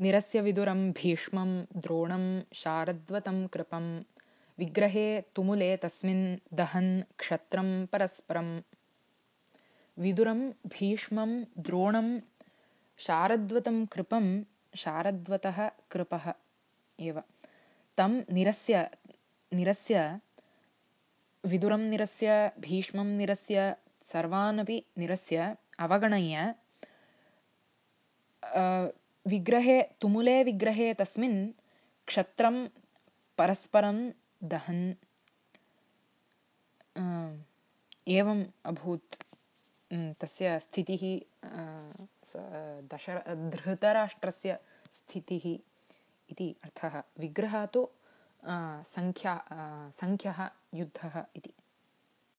निरस्य विदुरं भीष्मं द्रोणं शारद्वतं कृपं विग्रहे तुमुले तस्मिन् दहन् क्षत्रं परस्परं। विदुरं भीष्मं द्रोणं शारद्वतं कृपं शारद्वतः कृपः एव। तं निरस्य निरस्य विदुरं निरस्य भीष्मं निरस्य सर्वानपि निरस्य अवगणय्य विग्रहे तुमुले विग्रहे तस्मिन् क्षत्रं परस्परं दहन्। एवम् अभूत्। तस्य स्थितिः दश धृतराष्ट्रस्य स्थितिः इति अर्थः। विग्रहः तु सङ्ख्या सङ्ख्यः युद्धः इति